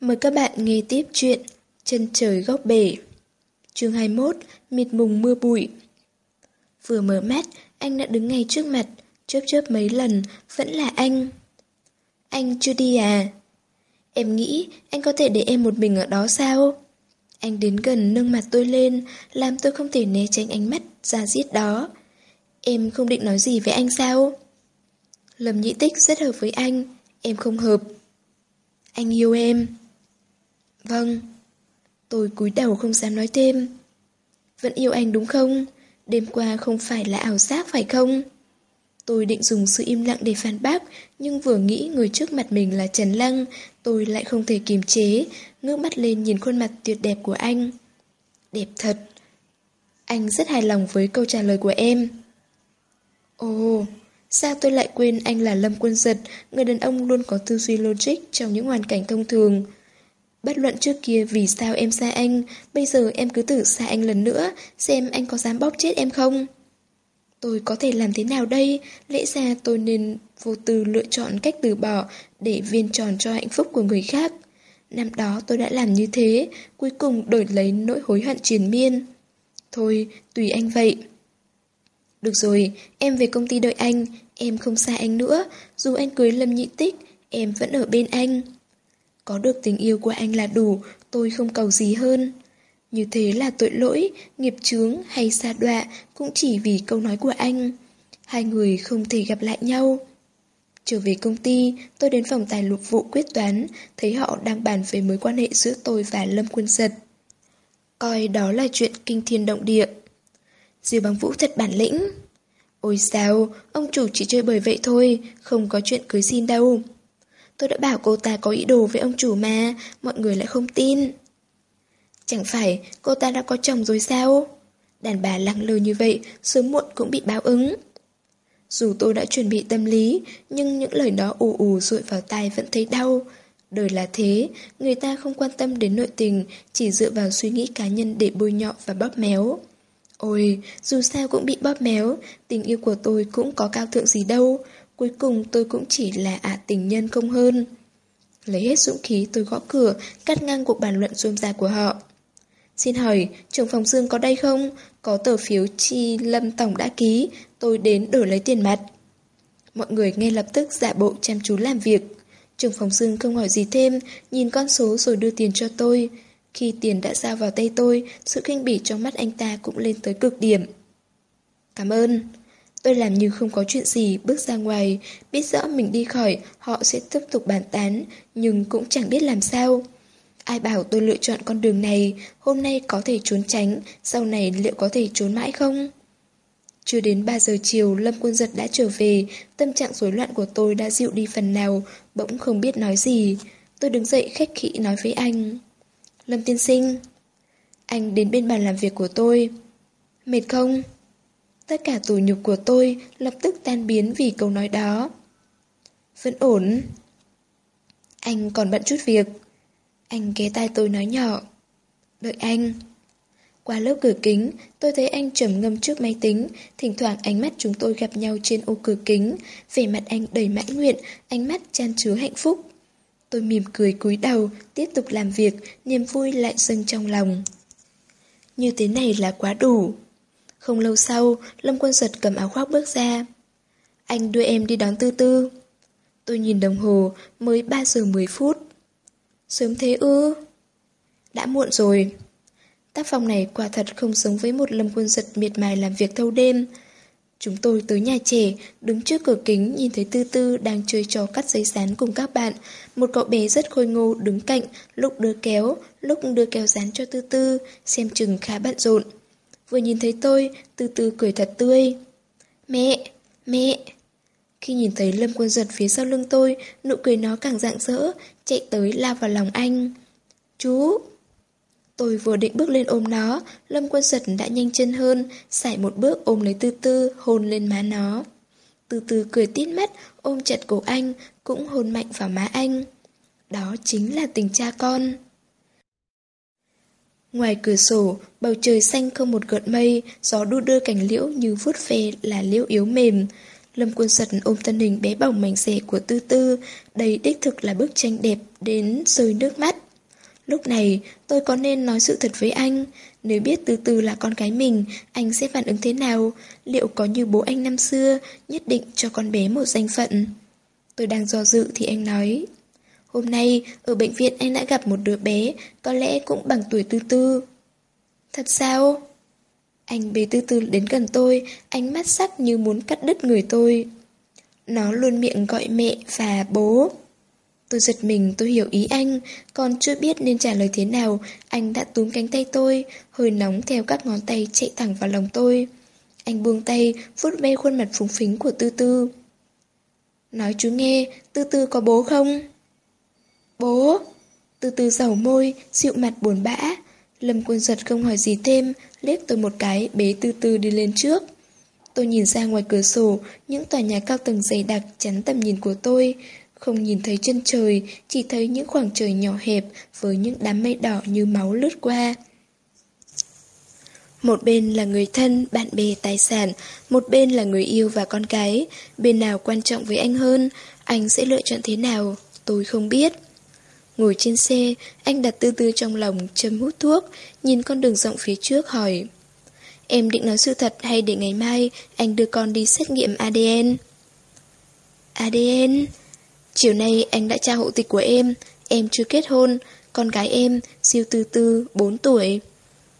Mời các bạn nghe tiếp chuyện Chân trời góc bể chương 21 Mịt mùng mưa bụi Vừa mở mắt, anh đã đứng ngay trước mặt Chớp chớp mấy lần, vẫn là anh Anh chưa đi à? Em nghĩ anh có thể để em một mình ở đó sao? Anh đến gần nâng mặt tôi lên Làm tôi không thể né tránh ánh mắt ra giết đó Em không định nói gì với anh sao? lầm nhị tích rất hợp với anh Em không hợp Anh yêu em Vâng. Tôi cúi đầu không dám nói thêm. Vẫn yêu anh đúng không? Đêm qua không phải là ảo giác phải không? Tôi định dùng sự im lặng để phản bác, nhưng vừa nghĩ người trước mặt mình là Trần Lăng, tôi lại không thể kiềm chế, ngước mắt lên nhìn khuôn mặt tuyệt đẹp của anh. Đẹp thật. Anh rất hài lòng với câu trả lời của em. Ồ, sao tôi lại quên anh là Lâm Quân Giật, người đàn ông luôn có tư duy logic trong những hoàn cảnh thông thường. Bất luận trước kia vì sao em xa anh, bây giờ em cứ thử xa anh lần nữa, xem anh có dám bóp chết em không? Tôi có thể làm thế nào đây? Lẽ ra tôi nên vô tư lựa chọn cách từ bỏ để viên tròn cho hạnh phúc của người khác. Năm đó tôi đã làm như thế, cuối cùng đổi lấy nỗi hối hận triền miên. Thôi, tùy anh vậy. Được rồi, em về công ty đợi anh, em không xa anh nữa, dù anh cưới Lâm Nhị Tích, em vẫn ở bên anh. Có được tình yêu của anh là đủ, tôi không cầu gì hơn. Như thế là tội lỗi, nghiệp chướng hay xa đọa cũng chỉ vì câu nói của anh. Hai người không thể gặp lại nhau. Trở về công ty, tôi đến phòng tài lục vụ quyết toán, thấy họ đang bàn về mối quan hệ giữa tôi và Lâm Quân Giật. Coi đó là chuyện kinh thiên động địa. Diêu bằng vũ thật bản lĩnh. Ôi sao, ông chủ chỉ chơi bời vậy thôi, không có chuyện cưới xin đâu. Tôi đã bảo cô ta có ý đồ với ông chủ mà, mọi người lại không tin. Chẳng phải cô ta đã có chồng rồi sao? Đàn bà lăng lơ như vậy, sớm muộn cũng bị báo ứng. Dù tôi đã chuẩn bị tâm lý, nhưng những lời đó ù ù rụi vào tai vẫn thấy đau. Đời là thế, người ta không quan tâm đến nội tình, chỉ dựa vào suy nghĩ cá nhân để bôi nhọ và bóp méo. Ôi, dù sao cũng bị bóp méo, tình yêu của tôi cũng có cao thượng gì đâu. Cuối cùng tôi cũng chỉ là ả tình nhân không hơn. Lấy hết dũng khí tôi gõ cửa, cắt ngang cuộc bàn luận rôm ra của họ. Xin hỏi, trưởng phòng Dương có đây không? Có tờ phiếu chi Lâm Tổng đã ký, tôi đến đổi lấy tiền mặt. Mọi người ngay lập tức giả bộ chăm chú làm việc. Trưởng phòng Dương không hỏi gì thêm, nhìn con số rồi đưa tiền cho tôi. Khi tiền đã giao vào tay tôi, sự kinh bỉ trong mắt anh ta cũng lên tới cực điểm. Cảm ơn. Tôi làm như không có chuyện gì, bước ra ngoài, biết rõ mình đi khỏi, họ sẽ tiếp tục bàn tán, nhưng cũng chẳng biết làm sao. Ai bảo tôi lựa chọn con đường này, hôm nay có thể trốn tránh, sau này liệu có thể trốn mãi không? Chưa đến 3 giờ chiều, Lâm Quân Giật đã trở về, tâm trạng rối loạn của tôi đã dịu đi phần nào, bỗng không biết nói gì. Tôi đứng dậy khách khí nói với anh. Lâm tiên sinh. Anh đến bên bàn làm việc của tôi. Mệt không? Tất cả tủi nhục của tôi lập tức tan biến vì câu nói đó. Vẫn ổn. Anh còn bận chút việc. Anh ghé tai tôi nói nhỏ. Đợi anh. Qua lớp cửa kính, tôi thấy anh trầm ngâm trước máy tính, thỉnh thoảng ánh mắt chúng tôi gặp nhau trên ô cửa kính, vẻ mặt anh đầy mãn nguyện, ánh mắt chan chứa hạnh phúc. Tôi mỉm cười cúi đầu, tiếp tục làm việc, niềm vui lại dâng trong lòng. Như thế này là quá đủ. Không lâu sau, Lâm Quân Giật cầm áo khoác bước ra. Anh đưa em đi đón Tư Tư. Tôi nhìn đồng hồ, mới 3 giờ 10 phút. Sớm thế ư? Đã muộn rồi. Tác phòng này quả thật không giống với một Lâm Quân Giật miệt mài làm việc thâu đêm. Chúng tôi tới nhà trẻ, đứng trước cửa kính nhìn thấy Tư Tư đang chơi trò cắt giấy dán cùng các bạn. Một cậu bé rất khôi ngô đứng cạnh, lúc đưa kéo, lúc đưa kéo dán cho Tư Tư, xem chừng khá bận rộn. Vừa nhìn thấy tôi, từ từ cười thật tươi. Mẹ! Mẹ! Khi nhìn thấy Lâm Quân Giật phía sau lưng tôi, nụ cười nó càng rạng rỡ, chạy tới lao vào lòng anh. Chú! Tôi vừa định bước lên ôm nó, Lâm Quân Giật đã nhanh chân hơn, sải một bước ôm lấy Tư Tư, hôn lên má nó. Từ từ cười tít mắt, ôm chặt cổ anh, cũng hôn mạnh vào má anh. Đó chính là tình cha con. Ngoài cửa sổ, bầu trời xanh không một gợn mây, gió đu đưa cành liễu như vuốt ve là liễu yếu mềm. Lâm Quân sật ôm thân hình bé bỏng mảnh rẻ của Tư Tư, đây đích thực là bức tranh đẹp đến rơi nước mắt. Lúc này, tôi có nên nói sự thật với anh? Nếu biết tư tư là con gái mình, anh sẽ phản ứng thế nào? Liệu có như bố anh năm xưa, nhất định cho con bé một danh phận? Tôi đang do dự thì anh nói. Hôm nay, ở bệnh viện anh đã gặp một đứa bé, có lẽ cũng bằng tuổi tư tư. Thật sao? Anh bế tư tư đến gần tôi, ánh mắt sắc như muốn cắt đứt người tôi. Nó luôn miệng gọi mẹ và bố. Tôi giật mình tôi hiểu ý anh, còn chưa biết nên trả lời thế nào, anh đã túm cánh tay tôi, hơi nóng theo các ngón tay chạy thẳng vào lòng tôi. Anh buông tay, vuốt ve khuôn mặt phúng phính của Tư Tư. Nói chú nghe, Tư Tư có bố không? Bố! từ từ dầu môi, dịu mặt buồn bã. Lâm quân giật không hỏi gì thêm, liếc tôi một cái, bế từ từ đi lên trước. Tôi nhìn ra ngoài cửa sổ, những tòa nhà cao tầng dày đặc chắn tầm nhìn của tôi. Không nhìn thấy chân trời, chỉ thấy những khoảng trời nhỏ hẹp với những đám mây đỏ như máu lướt qua. Một bên là người thân, bạn bè, tài sản, một bên là người yêu và con cái. Bên nào quan trọng với anh hơn, anh sẽ lựa chọn thế nào, tôi không biết. Ngồi trên xe, anh đặt tư tư trong lòng, châm hút thuốc, nhìn con đường rộng phía trước hỏi. Em định nói sự thật hay để ngày mai anh đưa con đi xét nghiệm ADN? ADN? Chiều nay anh đã tra hộ tịch của em, em chưa kết hôn, con gái em, siêu tư tư, 4 tuổi.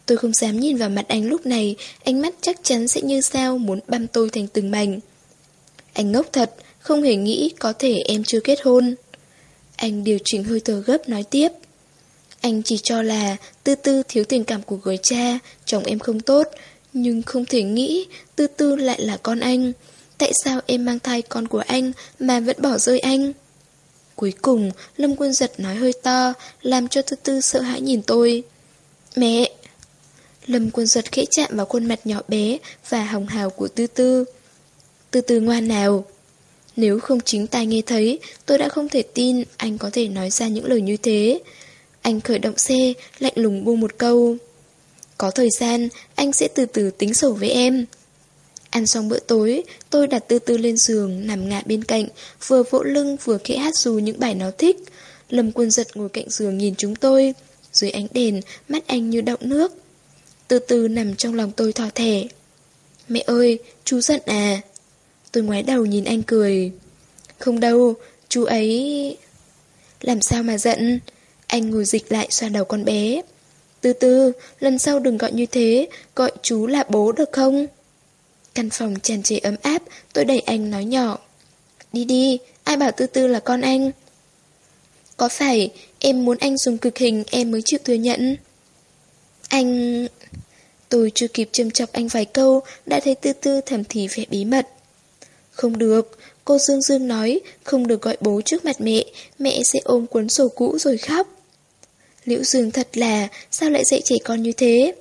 Tôi không dám nhìn vào mặt anh lúc này, ánh mắt chắc chắn sẽ như sao muốn băm tôi thành từng mảnh. Anh ngốc thật, không hề nghĩ có thể em chưa kết hôn. Anh điều chỉnh hơi thở gấp nói tiếp. Anh chỉ cho là tư tư thiếu tình cảm của người cha, chồng em không tốt, nhưng không thể nghĩ tư tư lại là con anh. Tại sao em mang thai con của anh mà vẫn bỏ rơi anh? Cuối cùng, Lâm Quân Giật nói hơi to, làm cho Tư Tư sợ hãi nhìn tôi. Mẹ! Lâm Quân Giật khẽ chạm vào khuôn mặt nhỏ bé và hồng hào của Tư Tư. Tư Tư ngoan nào! Nếu không chính tai nghe thấy, tôi đã không thể tin anh có thể nói ra những lời như thế. Anh khởi động xe, lạnh lùng buông một câu. Có thời gian, anh sẽ từ từ tính sổ với em. Ăn xong bữa tối, tôi đặt tư tư lên giường, nằm ngả bên cạnh, vừa vỗ lưng vừa khẽ hát dù những bài nó thích. Lâm quân giật ngồi cạnh giường nhìn chúng tôi. Dưới ánh đèn, mắt anh như động nước. Từ từ nằm trong lòng tôi thò thẻ. Mẹ ơi, chú giận à? Tôi ngoái đầu nhìn anh cười. Không đâu, chú ấy... Làm sao mà giận? Anh ngồi dịch lại xoa đầu con bé. Từ từ, lần sau đừng gọi như thế, gọi chú là bố được không? Căn phòng tràn trề ấm áp, tôi đẩy anh nói nhỏ. Đi đi, ai bảo tư tư là con anh? Có phải em muốn anh dùng cực hình em mới chịu thừa nhận? Anh... Tôi chưa kịp châm chọc anh vài câu, đã thấy tư tư thầm thì vẻ bí mật. Không được, cô Dương Dương nói, không được gọi bố trước mặt mẹ, mẹ sẽ ôm cuốn sổ cũ rồi khóc. Liễu Dương thật là, sao lại dạy trẻ con như thế?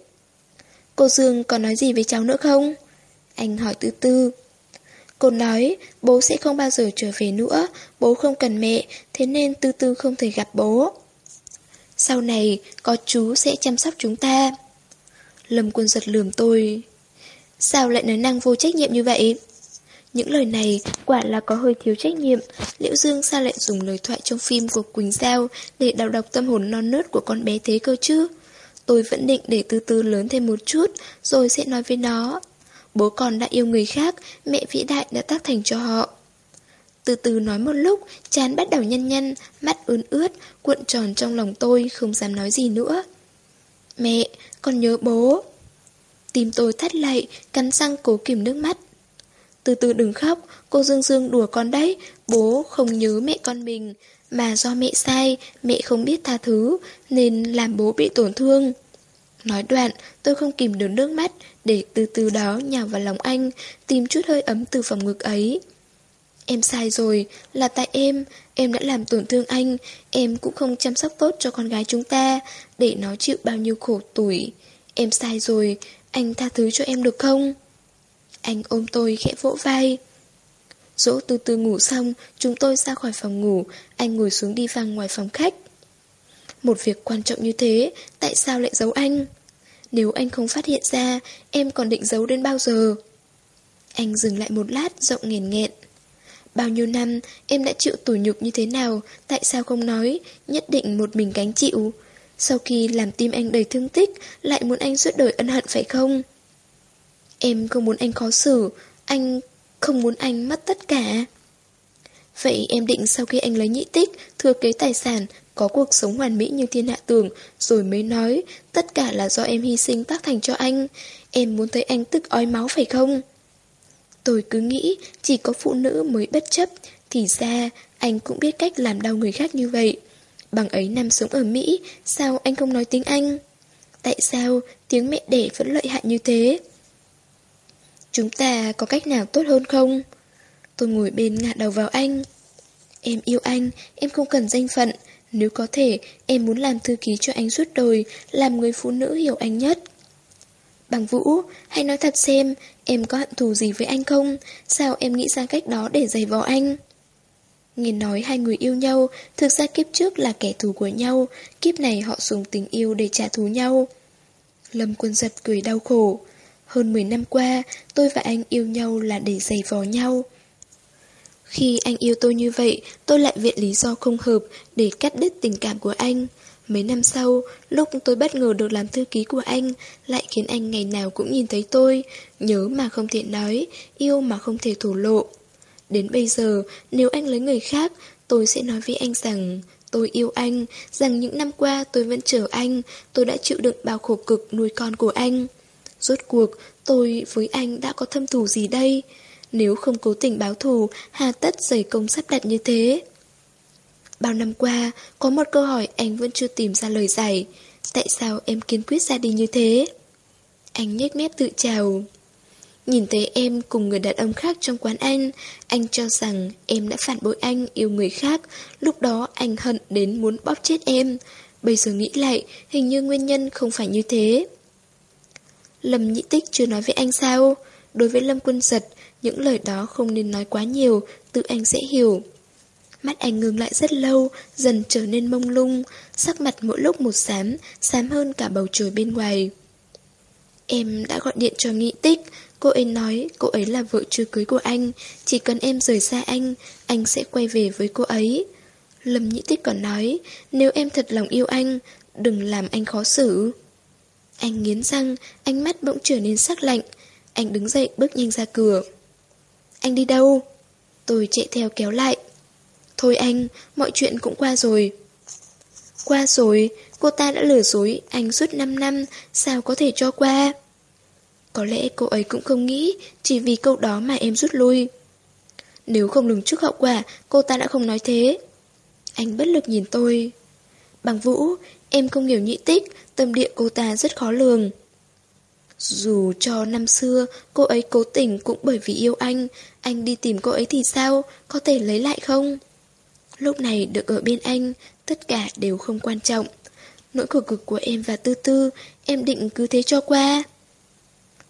Cô Dương còn nói gì với cháu nữa không? Anh hỏi từ từ. Cô nói, bố sẽ không bao giờ trở về nữa, bố không cần mẹ, thế nên tư tư không thể gặp bố. Sau này, có chú sẽ chăm sóc chúng ta. Lâm quân giật lườm tôi. Sao lại nói năng vô trách nhiệm như vậy? Những lời này quả là có hơi thiếu trách nhiệm. Liễu Dương sao lại dùng lời thoại trong phim của Quỳnh Giao để đào đọc tâm hồn non nớt của con bé thế cơ chứ? Tôi vẫn định để từ từ lớn thêm một chút, rồi sẽ nói với nó. Bố con đã yêu người khác, mẹ vĩ đại đã tác thành cho họ. Từ từ nói một lúc, chán bắt đầu nhăn nhăn, mắt ướn ướt, cuộn tròn trong lòng tôi, không dám nói gì nữa. Mẹ, con nhớ bố. Tim tôi thắt lại, cắn răng cố kìm nước mắt. Từ từ đừng khóc, cô Dương Dương đùa con đấy, bố không nhớ mẹ con mình, mà do mẹ sai, mẹ không biết tha thứ, nên làm bố bị tổn thương. Nói đoạn, tôi không kìm được nước mắt, để từ từ đó nhào vào lòng anh, tìm chút hơi ấm từ phòng ngực ấy. Em sai rồi, là tại em, em đã làm tổn thương anh, em cũng không chăm sóc tốt cho con gái chúng ta, để nó chịu bao nhiêu khổ tuổi. Em sai rồi, anh tha thứ cho em được không? Anh ôm tôi khẽ vỗ vai. Dỗ từ từ ngủ xong, chúng tôi ra khỏi phòng ngủ, anh ngồi xuống đi văng ngoài phòng khách. Một việc quan trọng như thế, tại sao lại giấu anh? Nếu anh không phát hiện ra, em còn định giấu đến bao giờ? Anh dừng lại một lát, giọng nghền nghẹn. Bao nhiêu năm, em đã chịu tủi nhục như thế nào, tại sao không nói, nhất định một mình gánh chịu. Sau khi làm tim anh đầy thương tích, lại muốn anh suốt đời ân hận phải không? Em không muốn anh khó xử, anh không muốn anh mất tất cả. Vậy em định sau khi anh lấy nhị tích, thừa kế tài sản, có cuộc sống hoàn mỹ như thiên hạ tưởng, rồi mới nói, tất cả là do em hy sinh tác thành cho anh. Em muốn thấy anh tức ói máu phải không? Tôi cứ nghĩ chỉ có phụ nữ mới bất chấp, thì ra anh cũng biết cách làm đau người khác như vậy. Bằng ấy năm sống ở Mỹ, sao anh không nói tiếng Anh? Tại sao tiếng mẹ đẻ vẫn lợi hại như thế? Chúng ta có cách nào tốt hơn không? Tôi ngồi bên ngả đầu vào anh. Em yêu anh, em không cần danh phận. Nếu có thể, em muốn làm thư ký cho anh suốt đời, làm người phụ nữ hiểu anh nhất. Bằng Vũ, hãy nói thật xem, em có hận thù gì với anh không? Sao em nghĩ ra cách đó để giày vò anh? Nghe nói hai người yêu nhau, thực ra kiếp trước là kẻ thù của nhau, kiếp này họ dùng tình yêu để trả thù nhau. Lâm quân giật cười đau khổ. Hơn 10 năm qua, tôi và anh yêu nhau là để giày vò nhau. Khi anh yêu tôi như vậy, tôi lại viện lý do không hợp để cắt đứt tình cảm của anh. Mấy năm sau, lúc tôi bất ngờ được làm thư ký của anh, lại khiến anh ngày nào cũng nhìn thấy tôi, nhớ mà không thể nói, yêu mà không thể thổ lộ. Đến bây giờ, nếu anh lấy người khác, tôi sẽ nói với anh rằng tôi yêu anh, rằng những năm qua tôi vẫn chờ anh, tôi đã chịu đựng bao khổ cực nuôi con của anh. Rốt cuộc, tôi với anh đã có thâm thù gì đây? Nếu không cố tình báo thù, hà tất dày công sắp đặt như thế? Bao năm qua, có một câu hỏi anh vẫn chưa tìm ra lời giải. Tại sao em kiên quyết ra đi như thế? Anh nhếch mép tự chào. Nhìn thấy em cùng người đàn ông khác trong quán anh, anh cho rằng em đã phản bội anh yêu người khác, lúc đó anh hận đến muốn bóp chết em. Bây giờ nghĩ lại, hình như nguyên nhân không phải như thế. Lâm Nhị Tích chưa nói với anh sao? Đối với Lâm Quân Giật, những lời đó không nên nói quá nhiều, tự anh sẽ hiểu. Mắt anh ngừng lại rất lâu, dần trở nên mông lung, sắc mặt mỗi lúc một xám, xám hơn cả bầu trời bên ngoài. Em đã gọi điện cho Nghị Tích, cô ấy nói cô ấy là vợ chưa cưới của anh, chỉ cần em rời xa anh, anh sẽ quay về với cô ấy. Lâm Nhĩ Tích còn nói, nếu em thật lòng yêu anh, đừng làm anh khó xử. Anh nghiến răng, ánh mắt bỗng trở nên sắc lạnh. Anh đứng dậy bước nhanh ra cửa. Anh đi đâu? Tôi chạy theo kéo lại. Thôi anh, mọi chuyện cũng qua rồi. Qua rồi, cô ta đã lừa dối anh suốt 5 năm, sao có thể cho qua? Có lẽ cô ấy cũng không nghĩ, chỉ vì câu đó mà em rút lui. Nếu không lường trước hậu quả, cô ta đã không nói thế. Anh bất lực nhìn tôi. Bằng Vũ, em không hiểu nhị tích, tâm địa cô ta rất khó lường. Dù cho năm xưa cô ấy cố tình cũng bởi vì yêu anh, anh đi tìm cô ấy thì sao, có thể lấy lại không? Lúc này được ở bên anh, tất cả đều không quan trọng. Nỗi khổ cực của em và Tư Tư, em định cứ thế cho qua.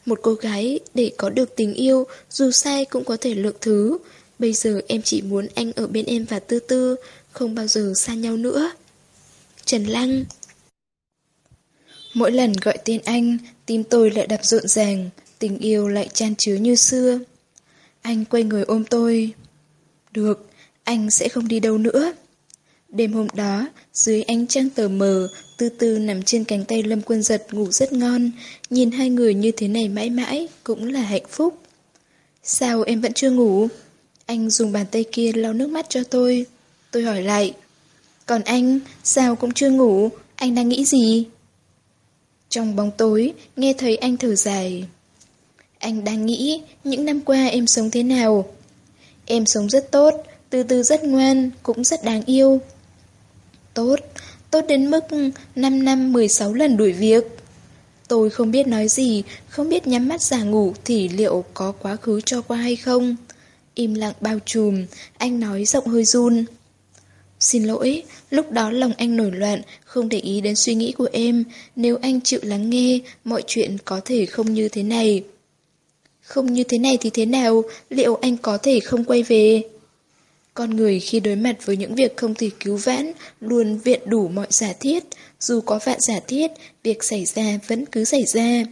Một cô gái để có được tình yêu, dù sai cũng có thể lượng thứ. Bây giờ em chỉ muốn anh ở bên em và Tư Tư, không bao giờ xa nhau nữa. Trần Lăng Mỗi lần gọi tên anh, tim tôi lại đập rộn ràng, tình yêu lại chan chứa như xưa. Anh quay người ôm tôi. Được, anh sẽ không đi đâu nữa. Đêm hôm đó, dưới ánh trăng tờ mờ, từ từ nằm trên cánh tay Lâm Quân Giật ngủ rất ngon, nhìn hai người như thế này mãi mãi cũng là hạnh phúc. Sao em vẫn chưa ngủ? Anh dùng bàn tay kia lau nước mắt cho tôi. Tôi hỏi lại. Còn anh, sao cũng chưa ngủ? Anh đang nghĩ gì? Trong bóng tối, nghe thấy anh thở dài. Anh đang nghĩ những năm qua em sống thế nào? Em sống rất tốt, từ từ rất ngoan, cũng rất đáng yêu. Tốt, tốt đến mức 5 năm 16 lần đuổi việc. Tôi không biết nói gì, không biết nhắm mắt giả ngủ thì liệu có quá khứ cho qua hay không. Im lặng bao trùm, anh nói giọng hơi run. Xin lỗi, lúc đó lòng anh nổi loạn, không để ý đến suy nghĩ của em. Nếu anh chịu lắng nghe, mọi chuyện có thể không như thế này. Không như thế này thì thế nào, liệu anh có thể không quay về? Con người khi đối mặt với những việc không thể cứu vãn, luôn viện đủ mọi giả thiết. Dù có vạn giả thiết, việc xảy ra vẫn cứ xảy ra.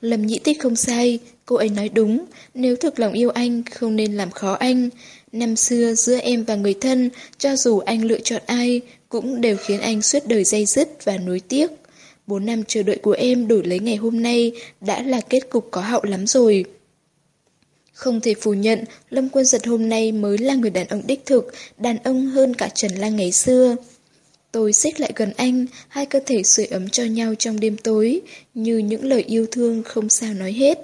lầm nhĩ tích không sai, cô ấy nói đúng, nếu thực lòng yêu anh, không nên làm khó anh. Năm xưa giữa em và người thân, cho dù anh lựa chọn ai, cũng đều khiến anh suốt đời dây dứt và nuối tiếc. Bốn năm chờ đợi của em đổi lấy ngày hôm nay đã là kết cục có hậu lắm rồi. Không thể phủ nhận, Lâm Quân Giật hôm nay mới là người đàn ông đích thực, đàn ông hơn cả Trần Lang ngày xưa. Tôi xích lại gần anh, hai cơ thể sưởi ấm cho nhau trong đêm tối, như những lời yêu thương không sao nói hết.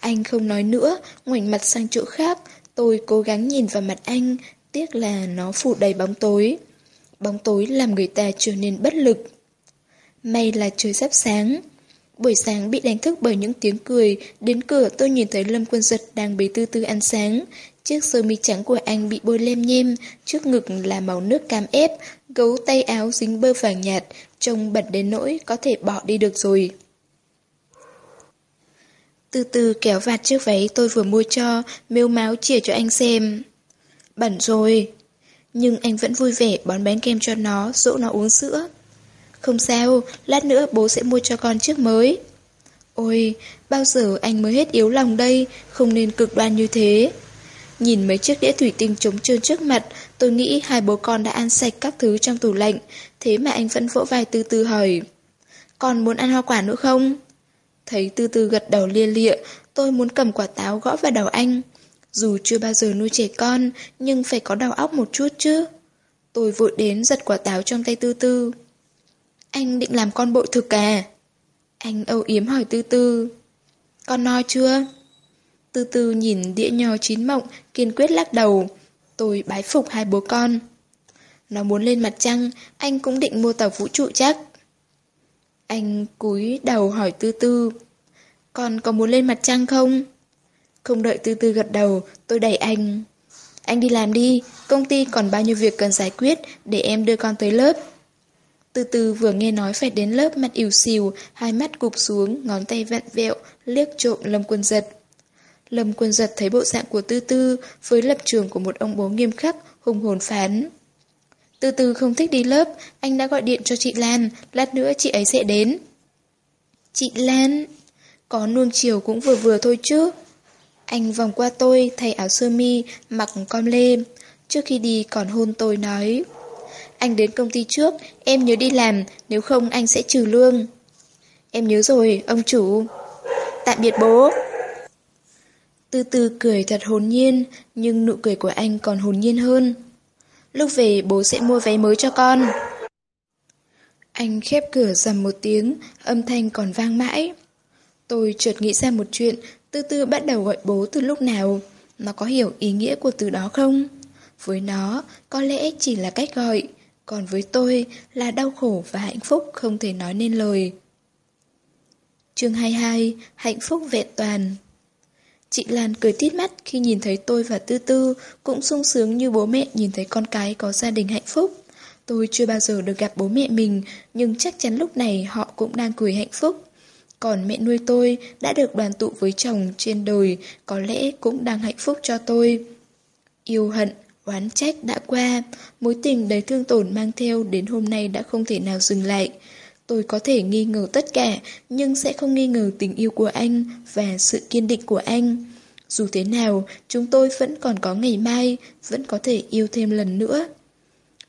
Anh không nói nữa, ngoảnh mặt sang chỗ khác, tôi cố gắng nhìn vào mặt anh, tiếc là nó phủ đầy bóng tối. Bóng tối làm người ta trở nên bất lực. May là trời sắp sáng. Buổi sáng bị đánh thức bởi những tiếng cười, đến cửa tôi nhìn thấy Lâm Quân Giật đang bế tư tư ăn sáng. Chiếc sơ mi trắng của anh bị bôi lem nhem, trước ngực là màu nước cam ép, gấu tay áo dính bơ vàng nhạt, trông bẩn đến nỗi có thể bỏ đi được rồi. Từ từ kéo vạt chiếc váy tôi vừa mua cho, mêu máu chìa cho anh xem. Bẩn rồi. Nhưng anh vẫn vui vẻ bón bén kem cho nó, dỗ nó uống sữa. Không sao, lát nữa bố sẽ mua cho con chiếc mới. Ôi, bao giờ anh mới hết yếu lòng đây, không nên cực đoan như thế. Nhìn mấy chiếc đĩa thủy tinh trống trơn trước mặt, tôi nghĩ hai bố con đã ăn sạch các thứ trong tủ lạnh, thế mà anh vẫn vỗ vai từ từ hỏi. Con muốn ăn hoa quả nữa không? Thấy từ từ gật đầu lia lịa, tôi muốn cầm quả táo gõ vào đầu anh. Dù chưa bao giờ nuôi trẻ con, nhưng phải có đầu óc một chút chứ. Tôi vội đến giật quả táo trong tay tư tư. Anh định làm con bội thực à? Anh âu yếm hỏi tư tư. Con no chưa? Tư tư nhìn đĩa nho chín mộng, kiên quyết lắc đầu. Tôi bái phục hai bố con. Nó muốn lên mặt trăng, anh cũng định mua tàu vũ trụ chắc. Anh cúi đầu hỏi tư tư. Con có muốn lên mặt trăng không? Không đợi tư tư gật đầu, tôi đẩy anh. Anh đi làm đi, công ty còn bao nhiêu việc cần giải quyết để em đưa con tới lớp. Từ từ vừa nghe nói phải đến lớp mặt ỉu xìu, hai mắt cụp xuống, ngón tay vặn vẹo, liếc trộm Lâm Quân Giật. Lâm Quân Giật thấy bộ dạng của Tư Tư với lập trường của một ông bố nghiêm khắc, hùng hồn phán từ từ không thích đi lớp, anh đã gọi điện cho chị Lan, lát nữa chị ấy sẽ đến. Chị Lan, có nuông chiều cũng vừa vừa thôi chứ. Anh vòng qua tôi, thay áo sơ mi, mặc com lê. Trước khi đi còn hôn tôi nói. Anh đến công ty trước, em nhớ đi làm, nếu không anh sẽ trừ lương. Em nhớ rồi, ông chủ. Tạm biệt bố. Từ từ cười thật hồn nhiên, nhưng nụ cười của anh còn hồn nhiên hơn. Lúc về bố sẽ mua váy mới cho con. Anh khép cửa dầm một tiếng, âm thanh còn vang mãi. Tôi chợt nghĩ ra một chuyện, từ từ bắt đầu gọi bố từ lúc nào. Nó có hiểu ý nghĩa của từ đó không? Với nó, có lẽ chỉ là cách gọi. Còn với tôi là đau khổ và hạnh phúc không thể nói nên lời. chương 22, hạnh phúc vẹn toàn. Chị Lan cười tít mắt khi nhìn thấy tôi và Tư Tư, cũng sung sướng như bố mẹ nhìn thấy con cái có gia đình hạnh phúc. Tôi chưa bao giờ được gặp bố mẹ mình, nhưng chắc chắn lúc này họ cũng đang cười hạnh phúc. Còn mẹ nuôi tôi đã được đoàn tụ với chồng trên đời, có lẽ cũng đang hạnh phúc cho tôi. Yêu hận, oán trách đã qua, mối tình đầy thương tổn mang theo đến hôm nay đã không thể nào dừng lại. Tôi có thể nghi ngờ tất cả, nhưng sẽ không nghi ngờ tình yêu của anh và sự kiên định của anh. Dù thế nào, chúng tôi vẫn còn có ngày mai, vẫn có thể yêu thêm lần nữa.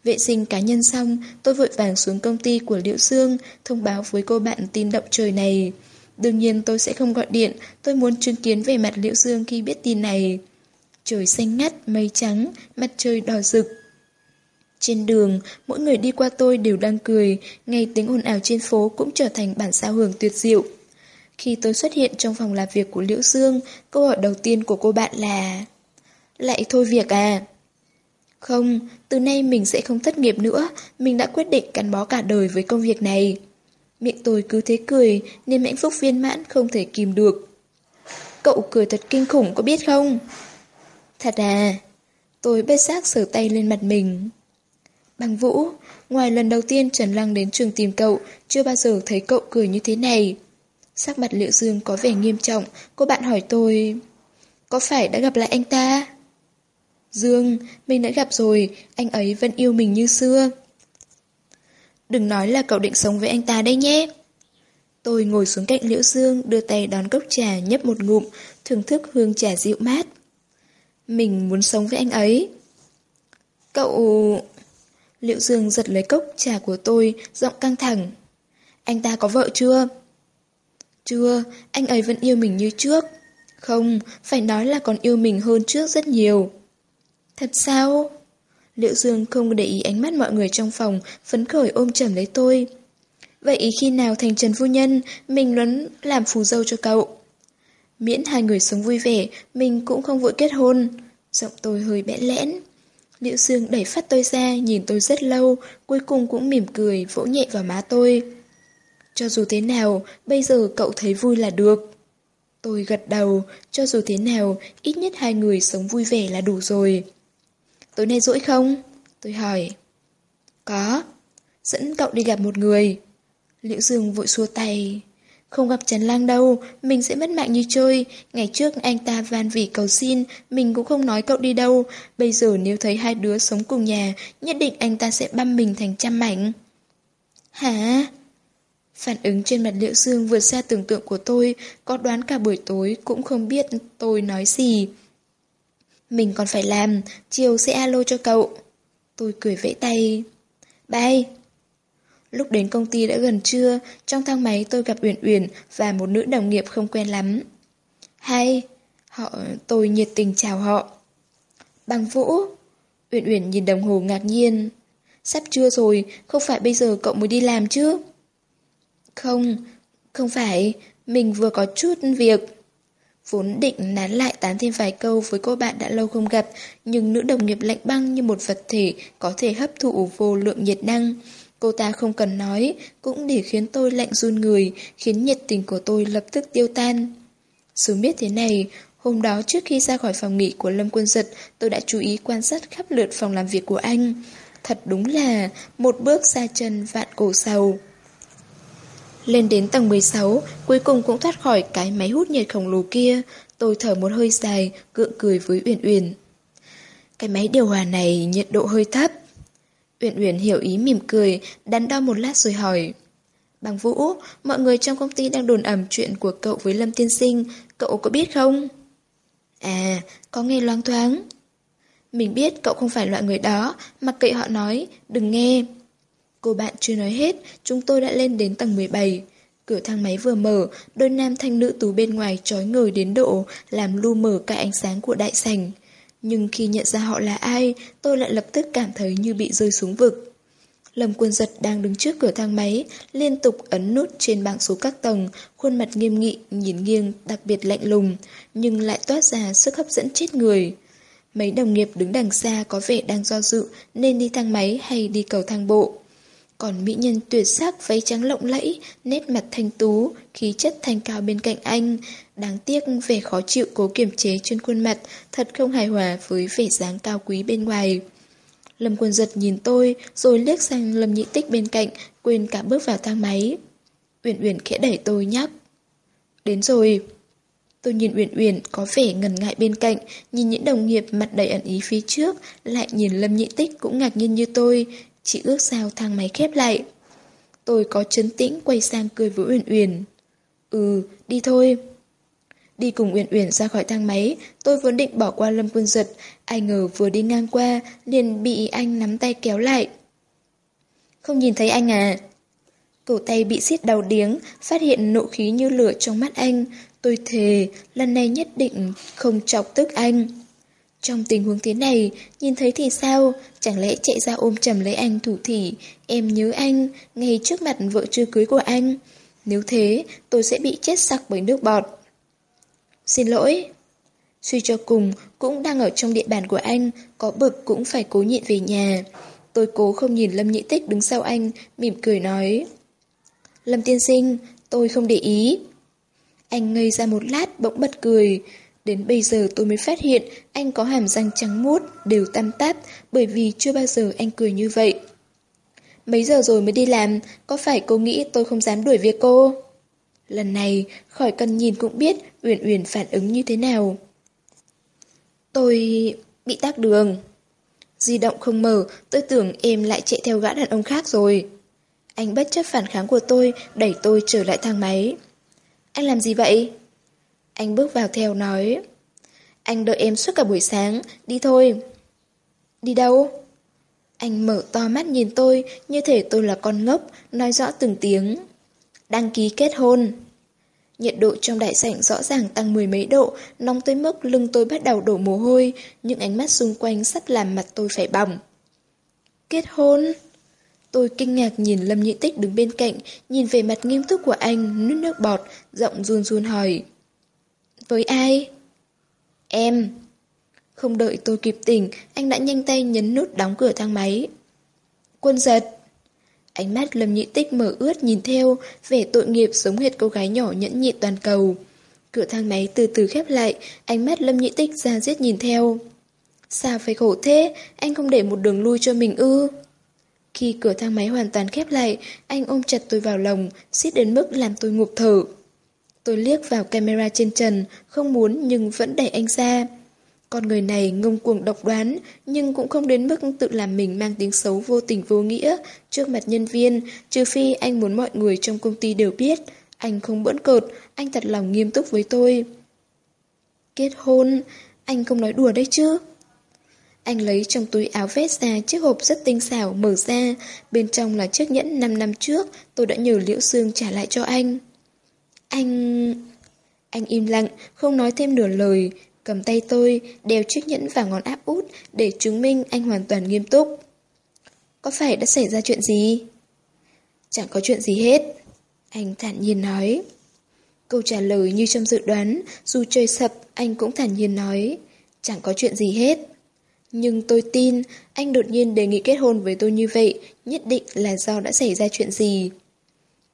Vệ sinh cá nhân xong, tôi vội vàng xuống công ty của Liễu Dương, thông báo với cô bạn tin động trời này. Đương nhiên tôi sẽ không gọi điện, tôi muốn chứng kiến về mặt Liễu Dương khi biết tin này. Trời xanh ngắt, mây trắng, mặt trời đỏ rực. Trên đường, mỗi người đi qua tôi đều đang cười, ngay tiếng ồn ào trên phố cũng trở thành bản sao hưởng tuyệt diệu. Khi tôi xuất hiện trong phòng làm việc của Liễu Dương, câu hỏi đầu tiên của cô bạn là Lại thôi việc à? Không, từ nay mình sẽ không thất nghiệp nữa, mình đã quyết định gắn bó cả đời với công việc này. Miệng tôi cứ thế cười, nên hạnh phúc viên mãn không thể kìm được. Cậu cười thật kinh khủng có biết không? Thật à? Tôi bất giác sờ tay lên mặt mình. Bằng Vũ, ngoài lần đầu tiên Trần Lăng đến trường tìm cậu, chưa bao giờ thấy cậu cười như thế này. Sắc mặt Liệu Dương có vẻ nghiêm trọng, cô bạn hỏi tôi... Có phải đã gặp lại anh ta? Dương, mình đã gặp rồi, anh ấy vẫn yêu mình như xưa. Đừng nói là cậu định sống với anh ta đây nhé. Tôi ngồi xuống cạnh Liễu Dương, đưa tay đón cốc trà nhấp một ngụm, thưởng thức hương trà dịu mát. Mình muốn sống với anh ấy. Cậu... Liệu Dương giật lấy cốc trà của tôi, giọng căng thẳng. Anh ta có vợ chưa? Chưa, anh ấy vẫn yêu mình như trước. Không, phải nói là còn yêu mình hơn trước rất nhiều. Thật sao? Liệu Dương không để ý ánh mắt mọi người trong phòng, phấn khởi ôm chầm lấy tôi. Vậy khi nào thành Trần Phu Nhân, mình muốn làm phù dâu cho cậu. Miễn hai người sống vui vẻ, mình cũng không vội kết hôn. Giọng tôi hơi bẽ lẽn. Liễu Dương đẩy phát tôi ra, nhìn tôi rất lâu, cuối cùng cũng mỉm cười, vỗ nhẹ vào má tôi. Cho dù thế nào, bây giờ cậu thấy vui là được. Tôi gật đầu, cho dù thế nào, ít nhất hai người sống vui vẻ là đủ rồi. Tối nay rỗi không? Tôi hỏi. Có. Dẫn cậu đi gặp một người. Liễu Dương vội xua tay. Không gặp Trần Lang đâu, mình sẽ mất mạng như chơi. Ngày trước anh ta van vỉ cầu xin, mình cũng không nói cậu đi đâu. Bây giờ nếu thấy hai đứa sống cùng nhà, nhất định anh ta sẽ băm mình thành trăm mảnh. Hả? Phản ứng trên mặt Liễu Dương vượt xa tưởng tượng của tôi, có đoán cả buổi tối cũng không biết tôi nói gì. Mình còn phải làm, chiều sẽ alo cho cậu. Tôi cười vẫy tay. Bye! Lúc đến công ty đã gần trưa, trong thang máy tôi gặp Uyển Uyển và một nữ đồng nghiệp không quen lắm. Hay, họ tôi nhiệt tình chào họ. Bằng Vũ, Uyển Uyển nhìn đồng hồ ngạc nhiên. Sắp trưa rồi, không phải bây giờ cậu mới đi làm chứ? Không, không phải, mình vừa có chút việc. Vốn định nán lại tán thêm vài câu với cô bạn đã lâu không gặp, nhưng nữ đồng nghiệp lạnh băng như một vật thể có thể hấp thụ vô lượng nhiệt năng. Cô ta không cần nói, cũng để khiến tôi lạnh run người, khiến nhiệt tình của tôi lập tức tiêu tan. Sớm biết thế này, hôm đó trước khi ra khỏi phòng nghỉ của Lâm Quân Giật, tôi đã chú ý quan sát khắp lượt phòng làm việc của anh. Thật đúng là một bước xa chân vạn cổ sầu. Lên đến tầng 16, cuối cùng cũng thoát khỏi cái máy hút nhiệt khổng lồ kia. Tôi thở một hơi dài, gượng cười với Uyển Uyển. Cái máy điều hòa này nhiệt độ hơi thấp. Uyển Uyển hiểu ý mỉm cười, đắn đo một lát rồi hỏi. Bằng Vũ, mọi người trong công ty đang đồn ẩm chuyện của cậu với Lâm Tiên Sinh, cậu có biết không? À, có nghe loang thoáng. Mình biết cậu không phải loại người đó, mặc kệ họ nói, đừng nghe. Cô bạn chưa nói hết, chúng tôi đã lên đến tầng 17. Cửa thang máy vừa mở, đôi nam thanh nữ tú bên ngoài trói ngời đến độ làm lu mờ cả ánh sáng của đại sảnh. Nhưng khi nhận ra họ là ai, tôi lại lập tức cảm thấy như bị rơi xuống vực. Lâm quân giật đang đứng trước cửa thang máy, liên tục ấn nút trên bảng số các tầng, khuôn mặt nghiêm nghị, nhìn nghiêng, đặc biệt lạnh lùng, nhưng lại toát ra sức hấp dẫn chết người. Mấy đồng nghiệp đứng đằng xa có vẻ đang do dự nên đi thang máy hay đi cầu thang bộ. Còn mỹ nhân tuyệt sắc váy trắng lộng lẫy, nét mặt thanh tú, khí chất thanh cao bên cạnh anh. Đáng tiếc vẻ khó chịu cố kiềm chế trên khuôn mặt, thật không hài hòa với vẻ dáng cao quý bên ngoài. Lâm quân giật nhìn tôi, rồi liếc sang Lâm nhị tích bên cạnh, quên cả bước vào thang máy. Uyển Uyển khẽ đẩy tôi nhắc. Đến rồi. Tôi nhìn Uyển Uyển có vẻ ngần ngại bên cạnh, nhìn những đồng nghiệp mặt đầy ẩn ý phía trước, lại nhìn Lâm Nhị Tích cũng ngạc nhiên như tôi, chị ước sao thang máy khép lại. Tôi có chấn tĩnh quay sang cười với Uyển Uyển. Ừ, đi thôi. Đi cùng Uyển Uyển ra khỏi thang máy, tôi vốn định bỏ qua Lâm Quân Giật, ai ngờ vừa đi ngang qua, liền bị anh nắm tay kéo lại. Không nhìn thấy anh à? Cổ tay bị xiết đau điếng, phát hiện nộ khí như lửa trong mắt anh. Tôi thề, lần này nhất định không chọc tức anh. Trong tình huống thế này, nhìn thấy thì sao? Chẳng lẽ chạy ra ôm chầm lấy anh thủ thỉ, em nhớ anh, ngay trước mặt vợ chưa cưới của anh. Nếu thế, tôi sẽ bị chết sặc bởi nước bọt. Xin lỗi. Suy cho cùng, cũng đang ở trong địa bàn của anh, có bực cũng phải cố nhịn về nhà. Tôi cố không nhìn Lâm Nhị Tích đứng sau anh, mỉm cười nói. Lâm tiên sinh, tôi không để ý. Anh ngây ra một lát bỗng bật cười. Đến bây giờ tôi mới phát hiện anh có hàm răng trắng mút, đều tam táp, bởi vì chưa bao giờ anh cười như vậy. Mấy giờ rồi mới đi làm, có phải cô nghĩ tôi không dám đuổi việc cô? Lần này, khỏi cần nhìn cũng biết Uyển Uyển phản ứng như thế nào. Tôi bị tắc đường. Di động không mở, tôi tưởng em lại chạy theo gã đàn ông khác rồi. Anh bất chấp phản kháng của tôi, đẩy tôi trở lại thang máy. Anh làm gì vậy? Anh bước vào theo nói. Anh đợi em suốt cả buổi sáng, đi thôi. Đi đâu? Anh mở to mắt nhìn tôi, như thể tôi là con ngốc, nói rõ từng tiếng. Đăng ký kết hôn. Nhiệt độ trong đại sảnh rõ ràng tăng mười mấy độ, nóng tới mức lưng tôi bắt đầu đổ mồ hôi, những ánh mắt xung quanh sắp làm mặt tôi phải bỏng. Kết hôn? Tôi kinh ngạc nhìn Lâm Nhị Tích đứng bên cạnh, nhìn về mặt nghiêm túc của anh, nước nước bọt, giọng run run hỏi. Với ai? Em. Không đợi tôi kịp tỉnh, anh đã nhanh tay nhấn nút đóng cửa thang máy. Quân giật. Ánh mắt Lâm Nhị Tích mở ướt nhìn theo, vẻ tội nghiệp giống hệt cô gái nhỏ nhẫn nhịn toàn cầu. Cửa thang máy từ từ khép lại, ánh mắt Lâm Nhị Tích ra giết nhìn theo. Sao phải khổ thế, anh không để một đường lui cho mình ư? Khi cửa thang máy hoàn toàn khép lại, anh ôm chặt tôi vào lòng, xiết đến mức làm tôi ngục thở. Tôi liếc vào camera trên trần, không muốn nhưng vẫn đẩy anh ra. Con người này ngông cuồng độc đoán, nhưng cũng không đến mức tự làm mình mang tiếng xấu vô tình vô nghĩa trước mặt nhân viên, trừ phi anh muốn mọi người trong công ty đều biết. Anh không bỡn cợt, anh thật lòng nghiêm túc với tôi. Kết hôn, anh không nói đùa đấy chứ? Anh lấy trong túi áo vest ra chiếc hộp rất tinh xảo mở ra, bên trong là chiếc nhẫn 5 năm trước tôi đã nhờ Liễu Sương trả lại cho anh. Anh... Anh im lặng, không nói thêm nửa lời, cầm tay tôi, đeo chiếc nhẫn vào ngón áp út để chứng minh anh hoàn toàn nghiêm túc. Có phải đã xảy ra chuyện gì? Chẳng có chuyện gì hết. Anh thản nhiên nói. Câu trả lời như trong dự đoán, dù trời sập, anh cũng thản nhiên nói. Chẳng có chuyện gì hết. Nhưng tôi tin, anh đột nhiên đề nghị kết hôn với tôi như vậy, nhất định là do đã xảy ra chuyện gì.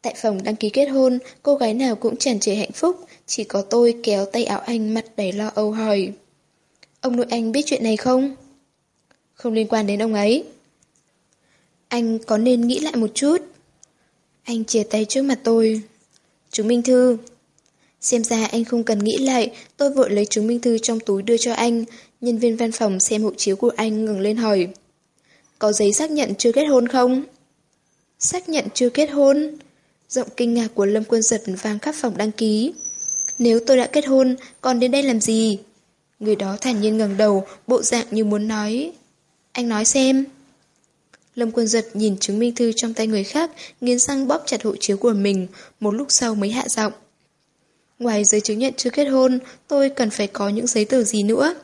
Tại phòng đăng ký kết hôn, cô gái nào cũng tràn trề hạnh phúc, chỉ có tôi kéo tay áo anh mặt đầy lo âu hỏi. Ông nội anh biết chuyện này không? Không liên quan đến ông ấy. Anh có nên nghĩ lại một chút? Anh chia tay trước mặt tôi. Chứng minh thư. Xem ra anh không cần nghĩ lại, tôi vội lấy chứng minh thư trong túi đưa cho anh. Nhân viên văn phòng xem hộ chiếu của anh ngừng lên hỏi. Có giấy xác nhận chưa kết hôn không? Xác nhận chưa kết hôn? Giọng kinh ngạc của Lâm Quân Giật vang khắp phòng đăng ký. Nếu tôi đã kết hôn, còn đến đây làm gì? Người đó thản nhiên ngẩng đầu, bộ dạng như muốn nói. Anh nói xem. Lâm Quân Giật nhìn chứng minh thư trong tay người khác, nghiến răng bóp chặt hộ chiếu của mình, một lúc sau mới hạ giọng. Ngoài giấy chứng nhận chưa kết hôn, tôi cần phải có những giấy tờ gì nữa?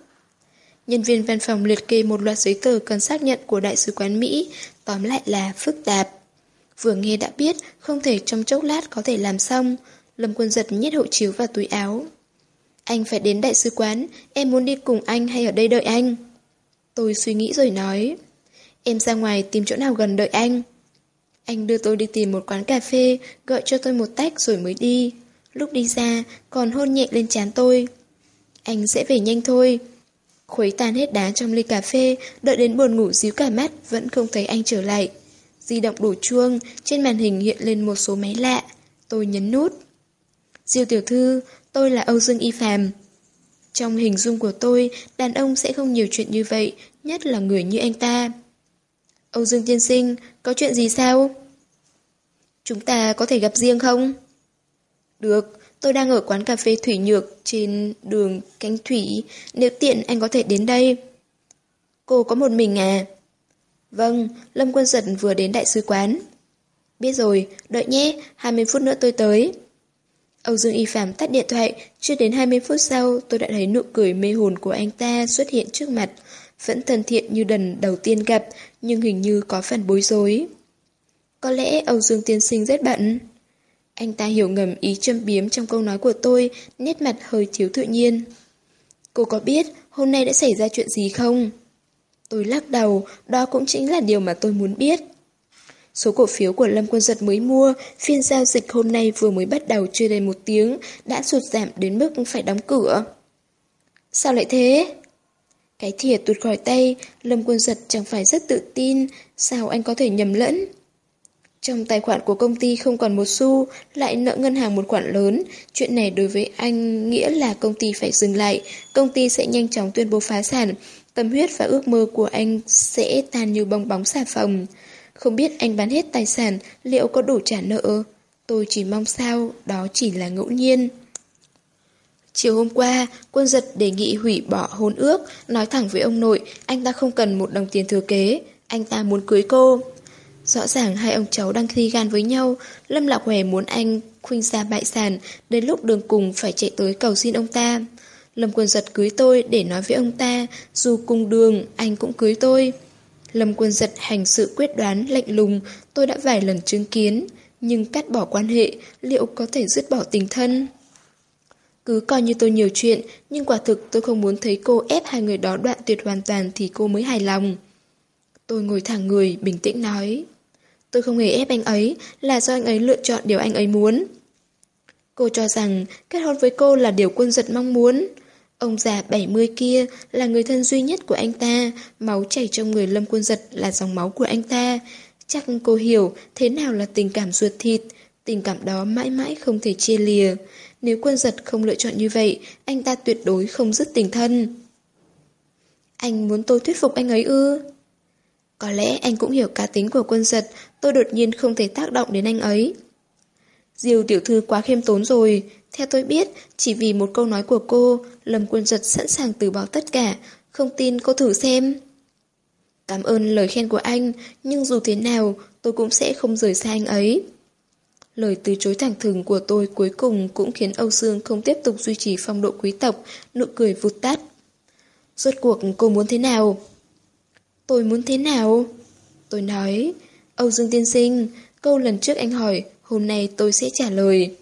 Nhân viên văn phòng liệt kê một loạt giấy tờ cần xác nhận của Đại sứ quán Mỹ, tóm lại là phức tạp. Vừa nghe đã biết, không thể trong chốc lát có thể làm xong. Lâm quân giật nhét hộ chiếu vào túi áo. Anh phải đến đại sứ quán, em muốn đi cùng anh hay ở đây đợi anh? Tôi suy nghĩ rồi nói. Em ra ngoài tìm chỗ nào gần đợi anh. Anh đưa tôi đi tìm một quán cà phê, gọi cho tôi một tách rồi mới đi. Lúc đi ra, còn hôn nhẹ lên trán tôi. Anh sẽ về nhanh thôi. Khuấy tan hết đá trong ly cà phê, đợi đến buồn ngủ díu cả mắt, vẫn không thấy anh trở lại. Di động đổ chuông, trên màn hình hiện lên một số máy lạ. Tôi nhấn nút. Diêu tiểu thư, tôi là Âu Dương Y Phạm. Trong hình dung của tôi, đàn ông sẽ không nhiều chuyện như vậy, nhất là người như anh ta. Âu Dương tiên sinh, có chuyện gì sao? Chúng ta có thể gặp riêng không? Được, tôi đang ở quán cà phê Thủy Nhược trên đường Cánh Thủy, nếu tiện anh có thể đến đây. Cô có một mình à? Vâng, Lâm Quân Giật vừa đến đại sứ quán. Biết rồi, đợi nhé, 20 phút nữa tôi tới. Âu Dương Y Phạm tắt điện thoại, chưa đến 20 phút sau tôi đã thấy nụ cười mê hồn của anh ta xuất hiện trước mặt. Vẫn thân thiện như đần đầu tiên gặp, nhưng hình như có phần bối rối. Có lẽ Âu Dương tiên sinh rất bận. Anh ta hiểu ngầm ý châm biếm trong câu nói của tôi, nét mặt hơi thiếu tự nhiên. Cô có biết hôm nay đã xảy ra chuyện gì không? Tôi lắc đầu, đó cũng chính là điều mà tôi muốn biết. Số cổ phiếu của Lâm Quân Giật mới mua, phiên giao dịch hôm nay vừa mới bắt đầu chưa đầy một tiếng, đã sụt giảm đến mức phải đóng cửa. Sao lại thế? Cái thìa tuột khỏi tay, Lâm Quân Giật chẳng phải rất tự tin, sao anh có thể nhầm lẫn? Trong tài khoản của công ty không còn một xu, lại nợ ngân hàng một khoản lớn. Chuyện này đối với anh nghĩa là công ty phải dừng lại, công ty sẽ nhanh chóng tuyên bố phá sản, Tâm huyết và ước mơ của anh sẽ tan như bong bóng xà phòng. Không biết anh bán hết tài sản, liệu có đủ trả nợ? Tôi chỉ mong sao, đó chỉ là ngẫu nhiên. Chiều hôm qua, quân giật đề nghị hủy bỏ hôn ước, nói thẳng với ông nội, anh ta không cần một đồng tiền thừa kế. Anh ta muốn cưới cô. Rõ ràng hai ông cháu đang thi gan với nhau, Lâm Lạc Hòe muốn anh khuynh ra bại sản, đến lúc đường cùng phải chạy tới cầu xin ông ta. Lâm Quân Giật cưới tôi để nói với ông ta, dù cùng đường, anh cũng cưới tôi. Lâm Quân Giật hành sự quyết đoán, lạnh lùng, tôi đã vài lần chứng kiến, nhưng cắt bỏ quan hệ, liệu có thể dứt bỏ tình thân? Cứ coi như tôi nhiều chuyện, nhưng quả thực tôi không muốn thấy cô ép hai người đó đoạn tuyệt hoàn toàn thì cô mới hài lòng. Tôi ngồi thẳng người, bình tĩnh nói. Tôi không hề ép anh ấy, là do anh ấy lựa chọn điều anh ấy muốn. Cô cho rằng kết hôn với cô là điều quân giật mong muốn. Ông già 70 kia là người thân duy nhất của anh ta, máu chảy trong người Lâm Quân Giật là dòng máu của anh ta. Chắc cô hiểu thế nào là tình cảm ruột thịt, tình cảm đó mãi mãi không thể chia lìa. Nếu Quân Giật không lựa chọn như vậy, anh ta tuyệt đối không dứt tình thân. Anh muốn tôi thuyết phục anh ấy ư? Có lẽ anh cũng hiểu cá tính của Quân Giật, tôi đột nhiên không thể tác động đến anh ấy. Diều tiểu thư quá khiêm tốn rồi, theo tôi biết, chỉ vì một câu nói của cô, Lâm Quân Giật sẵn sàng từ bỏ tất cả, không tin cô thử xem. Cảm ơn lời khen của anh, nhưng dù thế nào, tôi cũng sẽ không rời xa anh ấy. Lời từ chối thẳng thừng của tôi cuối cùng cũng khiến Âu Dương không tiếp tục duy trì phong độ quý tộc, nụ cười vụt tắt. Rốt cuộc cô muốn thế nào? Tôi muốn thế nào? Tôi nói, Âu Dương tiên sinh, câu lần trước anh hỏi, hôm nay tôi sẽ trả lời.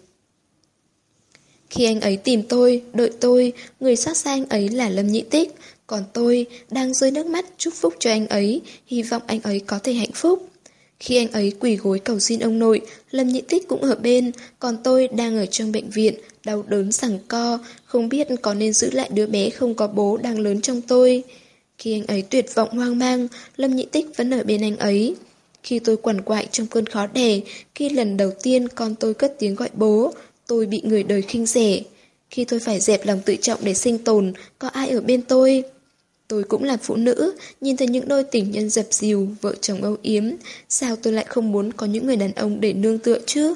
Khi anh ấy tìm tôi, đợi tôi, người sát xa anh ấy là Lâm Nhị Tích, còn tôi đang rơi nước mắt chúc phúc cho anh ấy, hy vọng anh ấy có thể hạnh phúc. Khi anh ấy quỳ gối cầu xin ông nội, Lâm Nhị Tích cũng ở bên, còn tôi đang ở trong bệnh viện, đau đớn sẳng co, không biết có nên giữ lại đứa bé không có bố đang lớn trong tôi. Khi anh ấy tuyệt vọng hoang mang, Lâm Nhị Tích vẫn ở bên anh ấy. Khi tôi quằn quại trong cơn khó đẻ, khi lần đầu tiên con tôi cất tiếng gọi bố, tôi bị người đời khinh rẻ. Khi tôi phải dẹp lòng tự trọng để sinh tồn, có ai ở bên tôi? Tôi cũng là phụ nữ, nhìn thấy những đôi tình nhân dập dìu, vợ chồng âu yếm, sao tôi lại không muốn có những người đàn ông để nương tựa chứ?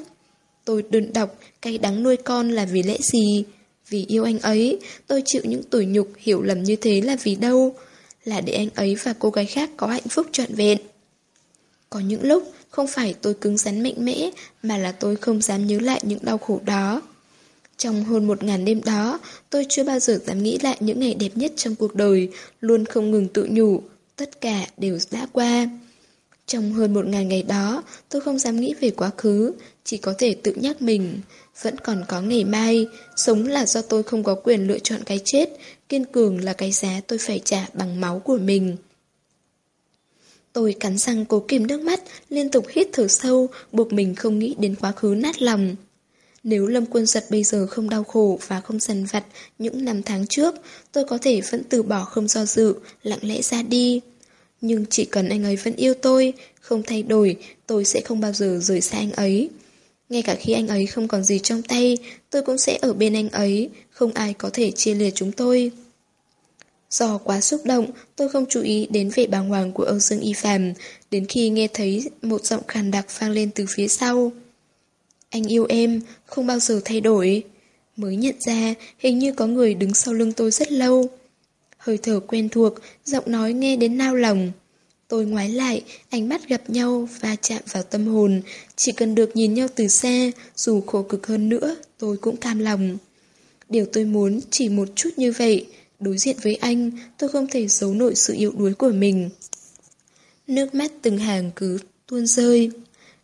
Tôi đơn độc, cay đắng nuôi con là vì lẽ gì? Vì yêu anh ấy, tôi chịu những tủi nhục hiểu lầm như thế là vì đâu? Là để anh ấy và cô gái khác có hạnh phúc trọn vẹn. Có những lúc, không phải tôi cứng rắn mạnh mẽ, mà là tôi không dám nhớ lại những đau khổ đó. Trong hơn một ngàn đêm đó, tôi chưa bao giờ dám nghĩ lại những ngày đẹp nhất trong cuộc đời, luôn không ngừng tự nhủ, tất cả đều đã qua. Trong hơn một ngàn ngày đó, tôi không dám nghĩ về quá khứ, chỉ có thể tự nhắc mình. Vẫn còn có ngày mai, sống là do tôi không có quyền lựa chọn cái chết, kiên cường là cái giá tôi phải trả bằng máu của mình. Tôi cắn răng cố kìm nước mắt, liên tục hít thở sâu, buộc mình không nghĩ đến quá khứ nát lòng. Nếu Lâm Quân Giật bây giờ không đau khổ và không dần vặt những năm tháng trước, tôi có thể vẫn từ bỏ không do dự, lặng lẽ ra đi. Nhưng chỉ cần anh ấy vẫn yêu tôi, không thay đổi, tôi sẽ không bao giờ rời xa anh ấy. Ngay cả khi anh ấy không còn gì trong tay, tôi cũng sẽ ở bên anh ấy, không ai có thể chia lìa chúng tôi. Do quá xúc động, tôi không chú ý đến vẻ bàng hoàng của Âu Dương Y Phạm, đến khi nghe thấy một giọng khàn đặc vang lên từ phía sau. Anh yêu em, không bao giờ thay đổi. Mới nhận ra, hình như có người đứng sau lưng tôi rất lâu. Hơi thở quen thuộc, giọng nói nghe đến nao lòng. Tôi ngoái lại, ánh mắt gặp nhau và chạm vào tâm hồn. Chỉ cần được nhìn nhau từ xa, dù khổ cực hơn nữa, tôi cũng cam lòng. Điều tôi muốn chỉ một chút như vậy. Đối diện với anh, tôi không thể giấu nổi sự yếu đuối của mình. Nước mắt từng hàng cứ tuôn rơi.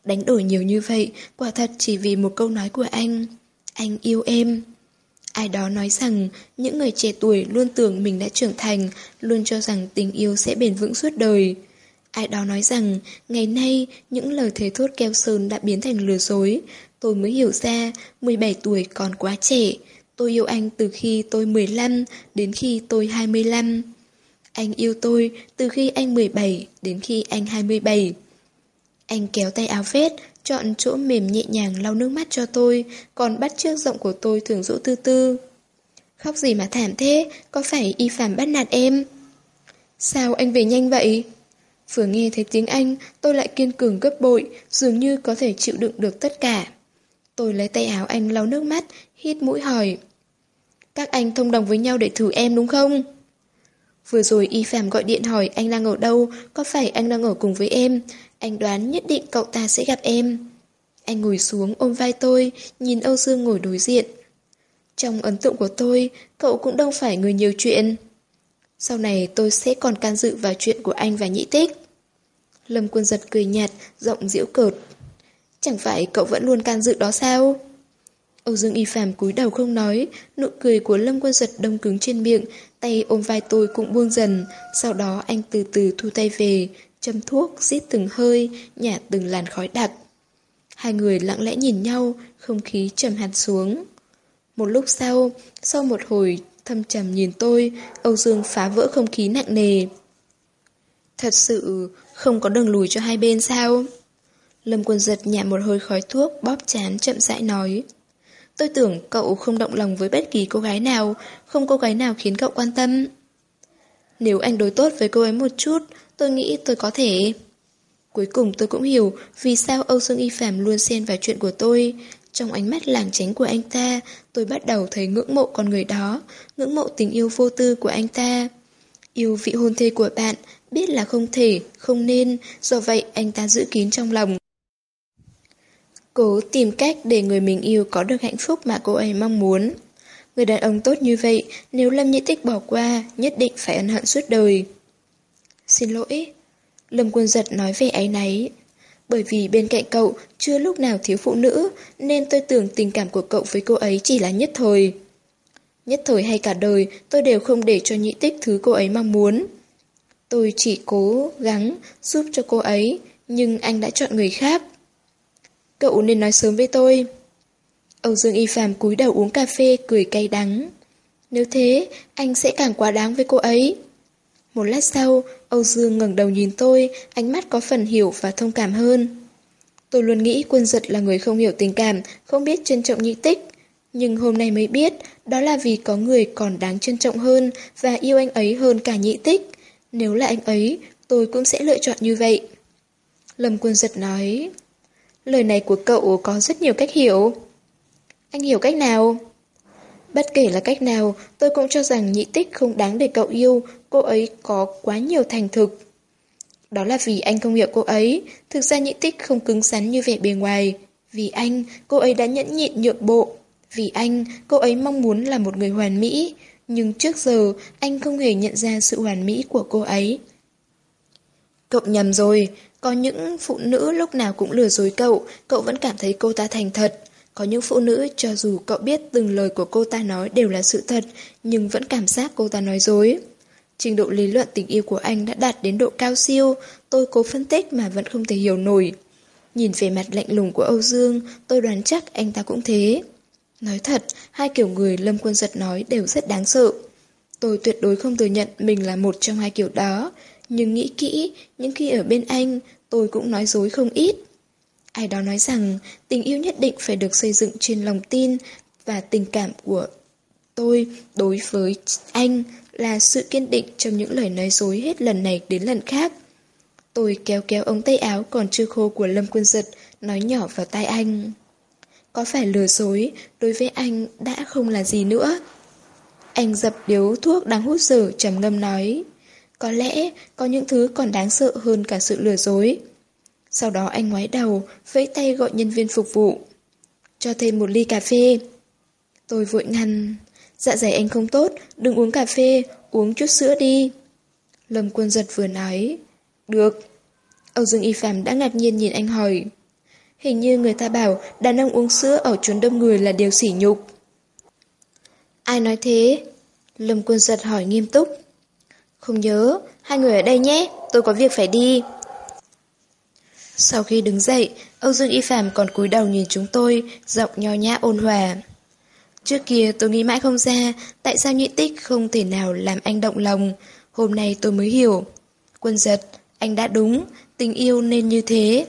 Đánh đổi nhiều như vậy, quả thật chỉ vì một câu nói của anh. Anh yêu em. Ai đó nói rằng những người trẻ tuổi luôn tưởng mình đã trưởng thành, luôn cho rằng tình yêu sẽ bền vững suốt đời. Ai đó nói rằng ngày nay những lời thế thốt keo sơn đã biến thành lừa dối. Tôi mới hiểu ra 17 tuổi còn quá trẻ. Tôi yêu anh từ khi tôi 15 đến khi tôi 25. Anh yêu tôi từ khi anh 17 đến khi anh 27. Anh kéo tay áo vét, chọn chỗ mềm nhẹ nhàng lau nước mắt cho tôi, còn bắt chiếc giọng của tôi thường dỗ tư tư. Khóc gì mà thảm thế, có phải y phạm bắt nạt em? Sao anh về nhanh vậy? Vừa nghe thấy tiếng Anh, tôi lại kiên cường gấp bội, dường như có thể chịu đựng được tất cả. Tôi lấy tay áo anh lau nước mắt, hít mũi hỏi. Các anh thông đồng với nhau để thử em đúng không? Vừa rồi Y Phạm gọi điện hỏi anh đang ở đâu, có phải anh đang ở cùng với em? Anh đoán nhất định cậu ta sẽ gặp em. Anh ngồi xuống ôm vai tôi, nhìn Âu Dương ngồi đối diện. Trong ấn tượng của tôi, cậu cũng đâu phải người nhiều chuyện. Sau này tôi sẽ còn can dự vào chuyện của anh và nhị tích. Lâm quân giật cười nhạt, giọng diễu cợt. Chẳng phải cậu vẫn luôn can dự đó sao? Âu Dương Y Phạm cúi đầu không nói, nụ cười của Lâm Quân Giật đông cứng trên miệng, tay ôm vai tôi cũng buông dần, sau đó anh từ từ thu tay về, châm thuốc, rít từng hơi, nhả từng làn khói đặc. Hai người lặng lẽ nhìn nhau, không khí trầm hạt xuống. Một lúc sau, sau một hồi thâm trầm nhìn tôi, Âu Dương phá vỡ không khí nặng nề. Thật sự không có đường lùi cho hai bên sao? Lâm Quân Giật nhả một hơi khói thuốc, bóp chán chậm rãi nói. Tôi tưởng cậu không động lòng với bất kỳ cô gái nào, không cô gái nào khiến cậu quan tâm. Nếu anh đối tốt với cô ấy một chút, tôi nghĩ tôi có thể. Cuối cùng tôi cũng hiểu vì sao Âu Dương Y Phạm luôn xen vào chuyện của tôi. Trong ánh mắt làng tránh của anh ta, tôi bắt đầu thấy ngưỡng mộ con người đó, ngưỡng mộ tình yêu vô tư của anh ta. Yêu vị hôn thê của bạn, biết là không thể, không nên, do vậy anh ta giữ kín trong lòng. Cố tìm cách để người mình yêu có được hạnh phúc mà cô ấy mong muốn. Người đàn ông tốt như vậy, nếu Lâm Nhĩ Tích bỏ qua, nhất định phải ân hận suốt đời. Xin lỗi. Lâm Quân Giật nói về ấy náy. Bởi vì bên cạnh cậu chưa lúc nào thiếu phụ nữ, nên tôi tưởng tình cảm của cậu với cô ấy chỉ là nhất thời. Nhất thời hay cả đời, tôi đều không để cho nhĩ tích thứ cô ấy mong muốn. Tôi chỉ cố gắng giúp cho cô ấy, nhưng anh đã chọn người khác. Cậu nên nói sớm với tôi. Âu Dương Y Phạm cúi đầu uống cà phê cười cay đắng. Nếu thế, anh sẽ càng quá đáng với cô ấy. Một lát sau, Âu Dương ngẩng đầu nhìn tôi, ánh mắt có phần hiểu và thông cảm hơn. Tôi luôn nghĩ quân giật là người không hiểu tình cảm, không biết trân trọng nhị tích. Nhưng hôm nay mới biết, đó là vì có người còn đáng trân trọng hơn và yêu anh ấy hơn cả nhị tích. Nếu là anh ấy, tôi cũng sẽ lựa chọn như vậy. Lâm quân giật nói, lời này của cậu có rất nhiều cách hiểu. Anh hiểu cách nào? Bất kể là cách nào, tôi cũng cho rằng nhị tích không đáng để cậu yêu, cô ấy có quá nhiều thành thực. Đó là vì anh không hiểu cô ấy, thực ra nhị tích không cứng rắn như vẻ bề ngoài. Vì anh, cô ấy đã nhẫn nhịn nhượng bộ. Vì anh, cô ấy mong muốn là một người hoàn mỹ. Nhưng trước giờ, anh không hề nhận ra sự hoàn mỹ của cô ấy. Cậu nhầm rồi, có những phụ nữ lúc nào cũng lừa dối cậu, cậu vẫn cảm thấy cô ta thành thật. Có những phụ nữ, cho dù cậu biết từng lời của cô ta nói đều là sự thật, nhưng vẫn cảm giác cô ta nói dối. Trình độ lý luận tình yêu của anh đã đạt đến độ cao siêu, tôi cố phân tích mà vẫn không thể hiểu nổi. Nhìn về mặt lạnh lùng của Âu Dương, tôi đoán chắc anh ta cũng thế. Nói thật, hai kiểu người Lâm Quân Giật nói đều rất đáng sợ. Tôi tuyệt đối không thừa nhận mình là một trong hai kiểu đó, nhưng nghĩ kỹ, những khi ở bên anh, tôi cũng nói dối không ít. Ai đó nói rằng tình yêu nhất định phải được xây dựng trên lòng tin và tình cảm của tôi đối với anh là sự kiên định trong những lời nói dối hết lần này đến lần khác. Tôi kéo kéo ống tay áo còn chưa khô của Lâm Quân Giật, nói nhỏ vào tai anh. Có phải lừa dối, đối với anh đã không là gì nữa. Anh dập điếu thuốc đang hút dở trầm ngâm nói. Có lẽ có những thứ còn đáng sợ hơn cả sự lừa dối. Sau đó anh ngoái đầu, vẫy tay gọi nhân viên phục vụ. Cho thêm một ly cà phê. Tôi vội ngăn. Dạ dày anh không tốt, đừng uống cà phê, uống chút sữa đi. Lâm quân giật vừa nói. Được. Âu Dương Y Phạm đã ngạc nhiên nhìn anh hỏi. Hình như người ta bảo đàn ông uống sữa ở chốn đông người là điều sỉ nhục. Ai nói thế? Lâm quân giật hỏi nghiêm túc. Không nhớ, hai người ở đây nhé, tôi có việc phải đi. Sau khi đứng dậy, Âu Dương Y Phạm còn cúi đầu nhìn chúng tôi, giọng nho nhã ôn hòa. Trước kia tôi nghĩ mãi không ra tại sao nhị tích không thể nào làm anh động lòng. Hôm nay tôi mới hiểu. Quân giật, anh đã đúng, tình yêu nên như thế.